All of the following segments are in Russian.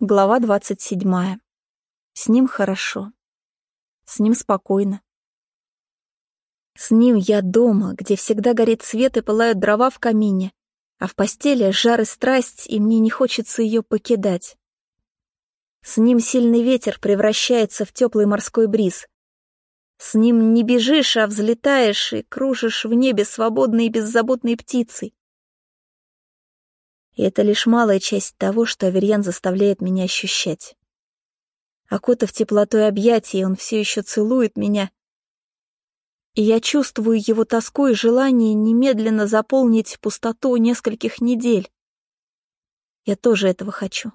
Глава двадцать седьмая. С ним хорошо. С ним спокойно. С ним я дома, где всегда горит свет и пылают дрова в камине, а в постели жар и страсть, и мне не хочется ее покидать. С ним сильный ветер превращается в теплый морской бриз. С ним не бежишь, а взлетаешь и кружишь в небе свободной и беззаботной птицей. И это лишь малая часть того, что Аверьян заставляет меня ощущать. Окутав теплотой объятий, он все еще целует меня, и я чувствую его тоску и желание немедленно заполнить пустоту нескольких недель. Я тоже этого хочу.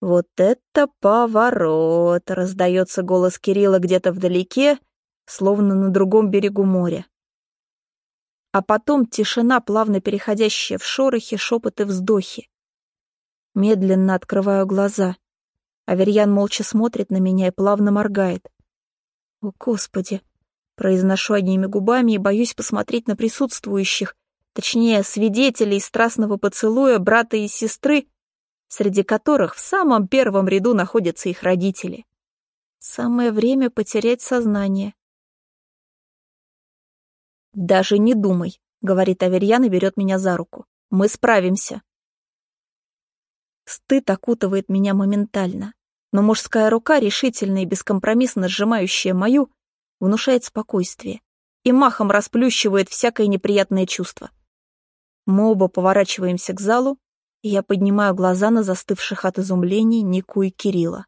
«Вот это поворот!» — раздается голос Кирилла где-то вдалеке, словно на другом берегу моря. А потом тишина, плавно переходящая в шорохи, шепоты, вздохи. Медленно открываю глаза. Аверьян молча смотрит на меня и плавно моргает. О, Господи! Произношу одними губами и боюсь посмотреть на присутствующих, точнее, свидетелей страстного поцелуя брата и сестры, среди которых в самом первом ряду находятся их родители. Самое время потерять сознание. «Даже не думай», — говорит Аверьян и берет меня за руку. «Мы справимся». Стыд окутывает меня моментально, но мужская рука, решительно и бескомпромиссно сжимающая мою, внушает спокойствие и махом расплющивает всякое неприятное чувство. Мы оба поворачиваемся к залу, и я поднимаю глаза на застывших от изумления Нику и Кирилла.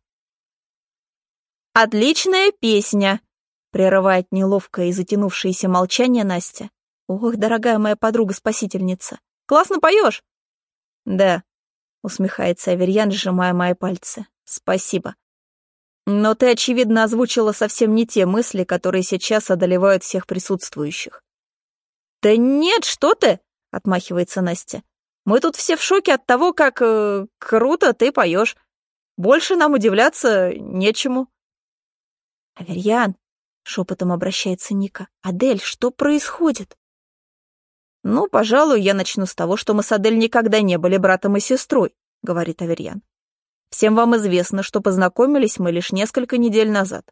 «Отличная песня!» — прерывает неловкое и затянувшееся молчание Настя. «Ох, дорогая моя подруга-спасительница! Классно поешь!» «Да», — усмехается Аверьян, сжимая мои пальцы. «Спасибо. Но ты, очевидно, озвучила совсем не те мысли, которые сейчас одолевают всех присутствующих». «Да нет, что ты!» — отмахивается Настя. Мы тут все в шоке от того, как э, круто ты поешь. Больше нам удивляться нечему. Аверьян, шепотом обращается Ника. Адель, что происходит? Ну, пожалуй, я начну с того, что мы с Адель никогда не были братом и сестрой, говорит Аверьян. Всем вам известно, что познакомились мы лишь несколько недель назад.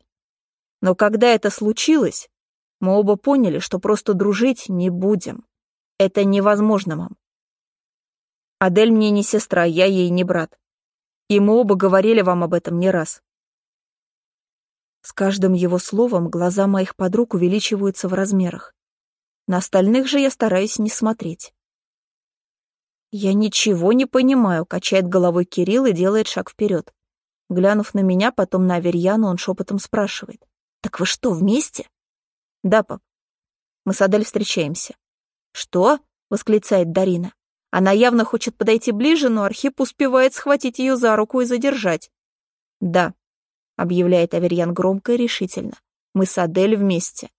Но когда это случилось, мы оба поняли, что просто дружить не будем. Это невозможно, мам. Адель мне не сестра, я ей не брат. И мы оба говорили вам об этом не раз. С каждым его словом глаза моих подруг увеличиваются в размерах. На остальных же я стараюсь не смотреть. «Я ничего не понимаю», — качает головой Кирилл и делает шаг вперед. Глянув на меня, потом на Аверьяну, он шепотом спрашивает. «Так вы что, вместе?» «Да, пап. Мы с Адель встречаемся». «Что?» — восклицает Дарина. Она явно хочет подойти ближе, но Архип успевает схватить ее за руку и задержать. «Да», — объявляет Аверьян громко и решительно, — «мы с Адель вместе.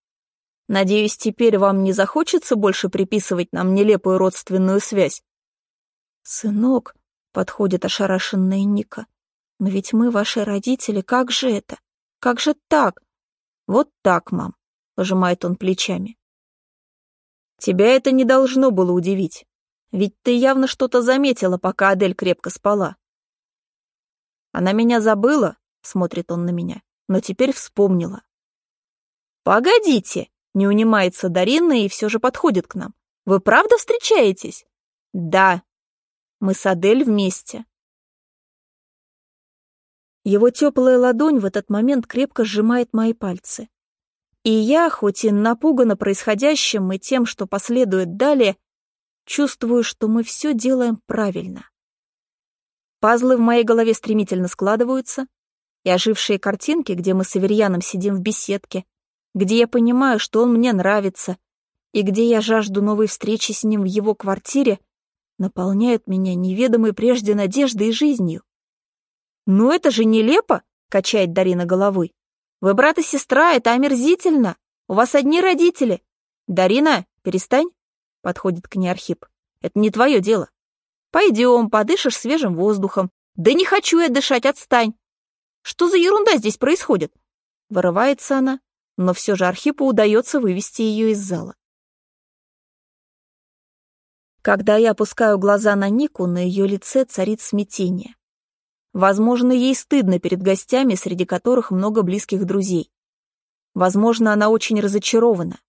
Надеюсь, теперь вам не захочется больше приписывать нам нелепую родственную связь?» «Сынок», — подходит ошарашенная Ника, — «но ведь мы ваши родители, как же это? Как же так?» «Вот так, мам», — пожимает он плечами. «Тебя это не должно было удивить. Ведь ты явно что-то заметила, пока Адель крепко спала. Она меня забыла, смотрит он на меня, но теперь вспомнила. Погодите, не унимается Дарина и все же подходит к нам. Вы правда встречаетесь? Да, мы с Адель вместе. Его теплая ладонь в этот момент крепко сжимает мои пальцы. И я, хоть и напугана происходящим и тем, что последует далее, Чувствую, что мы все делаем правильно. Пазлы в моей голове стремительно складываются, и ожившие картинки, где мы с Аверьяном сидим в беседке, где я понимаю, что он мне нравится, и где я жажду новой встречи с ним в его квартире, наполняют меня неведомой прежде надеждой и жизнью. «Ну это же нелепо!» — качает Дарина головой. «Вы брат и сестра, это омерзительно! У вас одни родители! Дарина, перестань!» Подходит к ней Архип. Это не твое дело. Пойдем, подышишь свежим воздухом. Да не хочу я дышать, отстань. Что за ерунда здесь происходит? Вырывается она, но все же Архипу удается вывести ее из зала. Когда я опускаю глаза на Нику, на ее лице царит смятение. Возможно, ей стыдно перед гостями, среди которых много близких друзей. Возможно, она очень разочарована.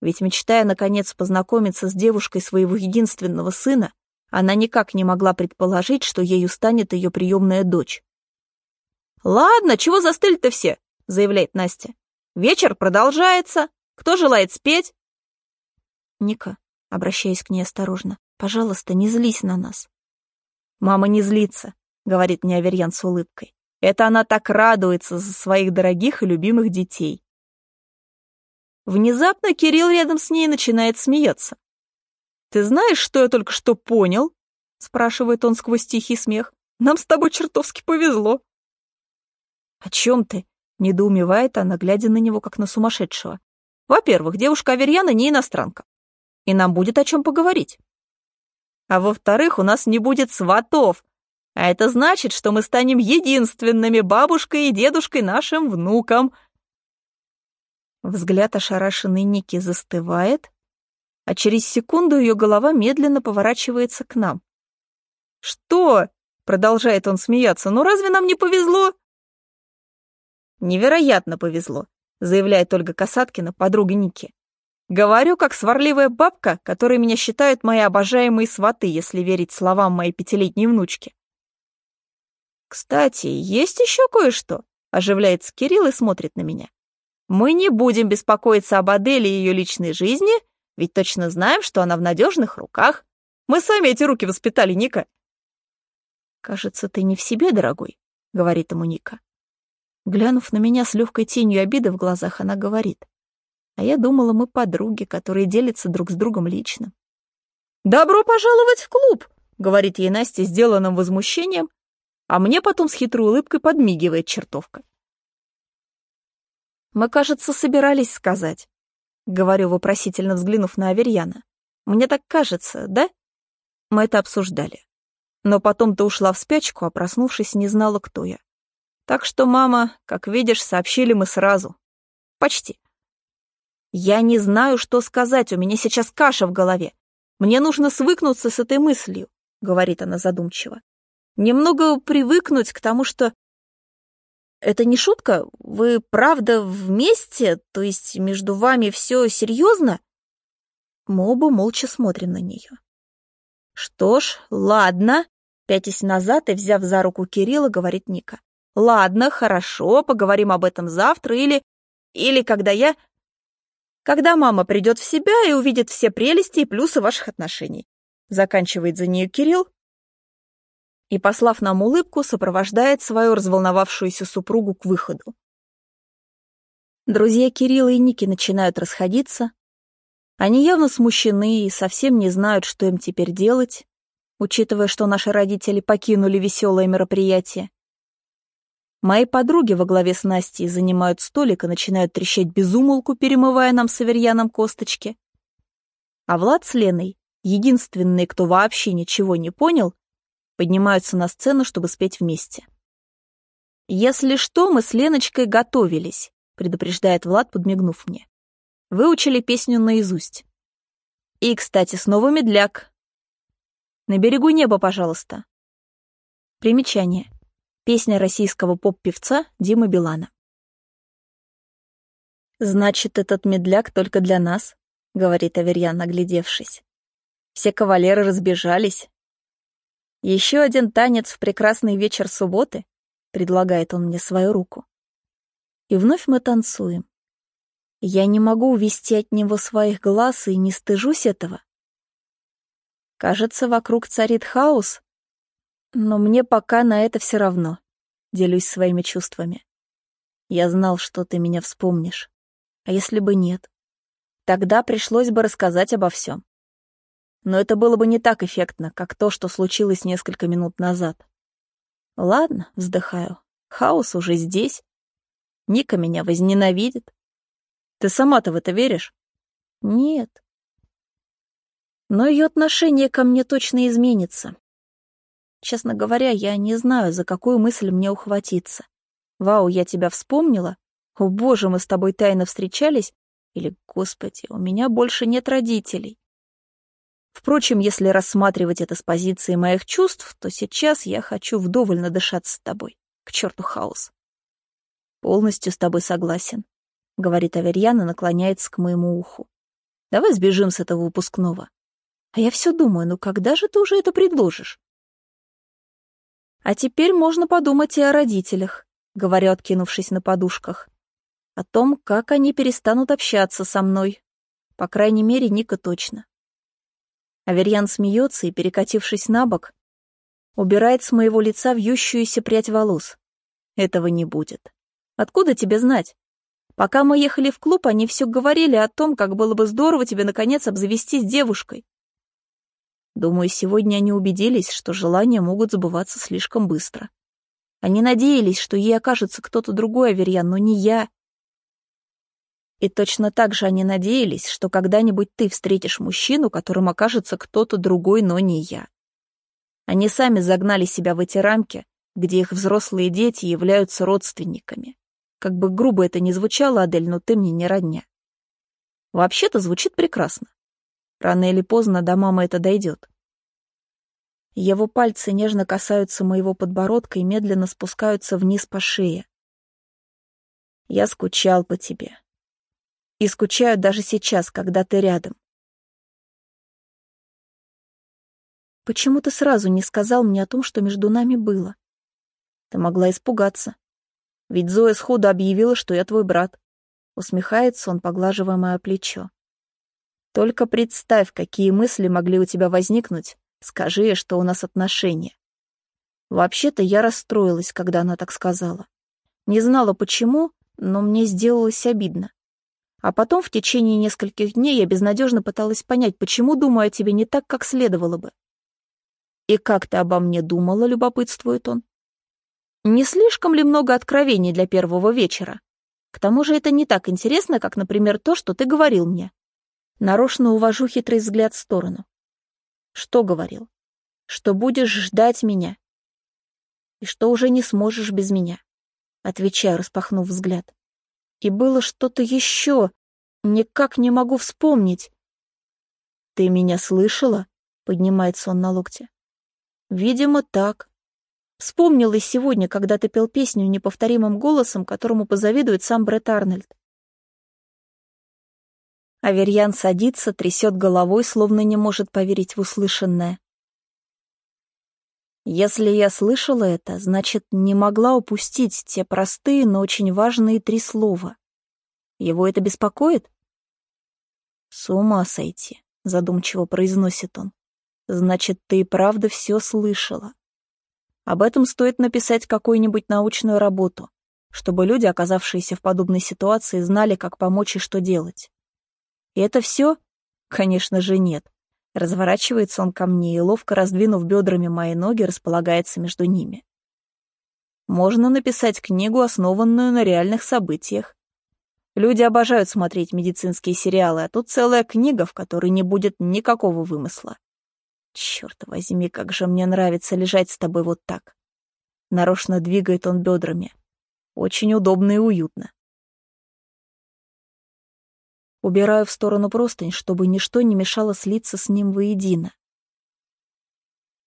Ведь, мечтая, наконец, познакомиться с девушкой своего единственного сына, она никак не могла предположить, что ею станет ее приемная дочь. «Ладно, чего застыли-то все?» — заявляет Настя. «Вечер продолжается. Кто желает спеть?» «Ника», — обращаясь к ней осторожно, — «пожалуйста, не злись на нас». «Мама не злится говорит мне Аверьян с улыбкой. Это она так радуется за своих дорогих и любимых детей. Внезапно Кирилл рядом с ней начинает смеяться. «Ты знаешь, что я только что понял?» — спрашивает он сквозь тихий смех. «Нам с тобой чертовски повезло». «О чем ты?» — недоумевает она, глядя на него, как на сумасшедшего. «Во-первых, девушка Аверьяна не иностранка, и нам будет о чем поговорить. А во-вторых, у нас не будет сватов, а это значит, что мы станем единственными бабушкой и дедушкой нашим внукам. Взгляд ошарашенной Ники застывает, а через секунду ее голова медленно поворачивается к нам. «Что?» — продолжает он смеяться. «Ну разве нам не повезло?» «Невероятно повезло», — заявляет Ольга Касаткина, подруга Ники. «Говорю, как сварливая бабка, которой меня считают мои обожаемые сваты, если верить словам моей пятилетней внучки. «Кстати, есть еще кое-что», — оживляется Кирилл и смотрит на меня. «Мы не будем беспокоиться об Аделе и ее личной жизни, ведь точно знаем, что она в надежных руках. Мы сами эти руки воспитали, Ника». «Кажется, ты не в себе, дорогой», — говорит ему Ника. Глянув на меня с легкой тенью обиды в глазах, она говорит. А я думала, мы подруги, которые делятся друг с другом лично. «Добро пожаловать в клуб!» — говорит ей Настя, сделанным возмущением, а мне потом с хитрой улыбкой подмигивает чертовка. «Мы, кажется, собирались сказать», — говорю, вопросительно взглянув на Аверьяна. «Мне так кажется, да?» Мы это обсуждали. Но потом ты ушла в спячку, а проснувшись, не знала, кто я. Так что, мама, как видишь, сообщили мы сразу. Почти. Я не знаю, что сказать, у меня сейчас каша в голове. Мне нужно свыкнуться с этой мыслью, — говорит она задумчиво немного привыкнуть к тому, что... Это не шутка? Вы правда вместе? То есть между вами все серьезно? Мы оба молча смотрим на нее. Что ж, ладно, пятясь назад и взяв за руку Кирилла, говорит Ника. Ладно, хорошо, поговорим об этом завтра или... Или когда я... Когда мама придет в себя и увидит все прелести и плюсы ваших отношений. Заканчивает за нее Кирилл, и, послав нам улыбку, сопровождает свою разволновавшуюся супругу к выходу. Друзья Кирилла и Ники начинают расходиться. Они явно смущены и совсем не знают, что им теперь делать, учитывая, что наши родители покинули веселое мероприятие. Мои подруги во главе с Настей занимают столик и начинают трещать безумолку, перемывая нам с Аверьяном косточки. А Влад с Леной, единственные, кто вообще ничего не понял, поднимаются на сцену, чтобы спеть вместе. «Если что, мы с Леночкой готовились», — предупреждает Влад, подмигнув мне. «Выучили песню наизусть. И, кстати, снова медляк. На берегу неба, пожалуйста». Примечание. Песня российского поп-певца Димы Билана. «Значит, этот медляк только для нас», — говорит Аверьян, оглядевшись. Все кавалеры разбежались, еще один танец в прекрасный вечер субботы, предлагает он мне свою руку. И вновь мы танцуем. Я не могу увести от него своих глаз и не стыжусь этого. Кажется, вокруг царит хаос, но мне пока на это все равно. Делюсь своими чувствами. Я знал, что ты меня вспомнишь. А если бы нет? Тогда пришлось бы рассказать обо всем но это было бы не так эффектно, как то, что случилось несколько минут назад. Ладно, вздыхаю, хаос уже здесь. Ника меня возненавидит. Ты сама-то в это веришь? Нет. Но ее отношение ко мне точно изменится. Честно говоря, я не знаю, за какую мысль мне ухватиться. Вау, я тебя вспомнила? О боже, мы с тобой тайно встречались? Или, господи, у меня больше нет родителей? Впрочем, если рассматривать это с позиции моих чувств, то сейчас я хочу вдоволь надышаться с тобой. К черту хаос. Полностью с тобой согласен, — говорит Аверьян и наклоняется к моему уху. Давай сбежим с этого выпускного. А я все думаю, ну когда же ты уже это предложишь? А теперь можно подумать и о родителях, — говорю, откинувшись на подушках. О том, как они перестанут общаться со мной. По крайней мере, Ника точно. Аверьян смеется и, перекатившись на бок, убирает с моего лица вьющуюся прядь волос. Этого не будет. Откуда тебе знать? Пока мы ехали в клуб, они все говорили о том, как было бы здорово тебе, наконец, обзавестись девушкой. Думаю, сегодня они убедились, что желания могут забываться слишком быстро. Они надеялись, что ей окажется кто-то другой, Аверьян, но не я. И точно так же они надеялись, что когда-нибудь ты встретишь мужчину, которым окажется кто-то другой, но не я. Они сами загнали себя в эти рамки, где их взрослые дети являются родственниками. Как бы грубо это ни звучало, Адель, но ты мне не родня. Вообще-то звучит прекрасно. Рано или поздно до мамы это дойдет. Его пальцы нежно касаются моего подбородка и медленно спускаются вниз по шее. Я скучал по тебе. И скучаю даже сейчас, когда ты рядом. Почему ты сразу не сказал мне о том, что между нами было? Ты могла испугаться. Ведь Зоя сходу объявила, что я твой брат. Усмехается он, поглаживая мое плечо. Только представь, какие мысли могли у тебя возникнуть, скажи, что у нас отношения. Вообще-то я расстроилась, когда она так сказала. Не знала почему, но мне сделалось обидно. А потом в течение нескольких дней я безнадежно пыталась понять, почему думаю о тебе не так, как следовало бы. «И как ты обо мне думала?» — любопытствует он. «Не слишком ли много откровений для первого вечера? К тому же это не так интересно, как, например, то, что ты говорил мне. Нарочно увожу хитрый взгляд в сторону. Что говорил? Что будешь ждать меня. И что уже не сможешь без меня. Отвечаю, распахнув взгляд. И было что-то еще. Никак не могу вспомнить. Ты меня слышала? Поднимается он на локте. Видимо, так. Вспомнил и сегодня, когда ты пел песню неповторимым голосом, которому позавидует сам Брэд Арнольд. Аверьян садится, трясет головой, словно не может поверить в услышанное. Если я слышала это, значит, не могла упустить те простые, но очень важные три слова. Его это беспокоит? С ума сойти, задумчиво произносит он. Значит, ты и правда все слышала. Об этом стоит написать какую-нибудь научную работу, чтобы люди, оказавшиеся в подобной ситуации, знали, как помочь и что делать. И это все? Конечно же, нет. Разворачивается он ко мне и, ловко раздвинув бедрами мои ноги, располагается между ними. Можно написать книгу, основанную на реальных событиях. Люди обожают смотреть медицинские сериалы, а тут целая книга, в которой не будет никакого вымысла. Черт возьми, как же мне нравится лежать с тобой вот так. Нарочно двигает он бедрами. Очень удобно и уютно. Убираю в сторону простынь, чтобы ничто не мешало слиться с ним воедино.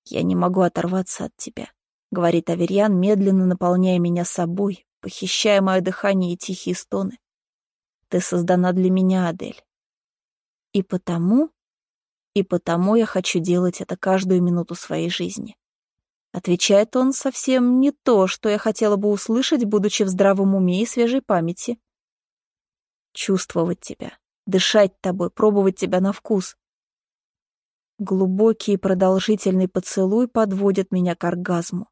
«Я не могу оторваться от тебя», — говорит Аверьян, медленно наполняя меня собой, похищая мое дыхание и тихие стоны. «Ты создана для меня, Адель. И потому, и потому я хочу делать это каждую минуту своей жизни». Отвечает он совсем не то, что я хотела бы услышать, будучи в здравом уме и свежей памяти. Чувствовать тебя, дышать тобой, пробовать тебя на вкус. Глубокий и продолжительный поцелуй подводит меня к оргазму.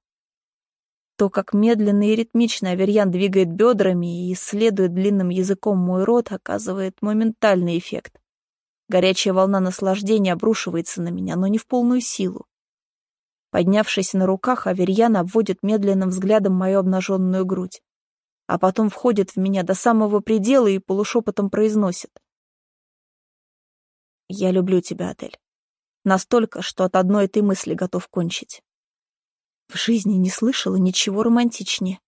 То, как медленно и ритмично Аверьян двигает бедрами и исследует длинным языком мой рот, оказывает моментальный эффект. Горячая волна наслаждения обрушивается на меня, но не в полную силу. Поднявшись на руках, Аверьян обводит медленным взглядом мою обнаженную грудь, а потом входит в меня до самого предела и полушепотом произносит. Я люблю тебя, Адель. Настолько, что от одной этой мысли готов кончить. В жизни не слышала ничего романтичнее.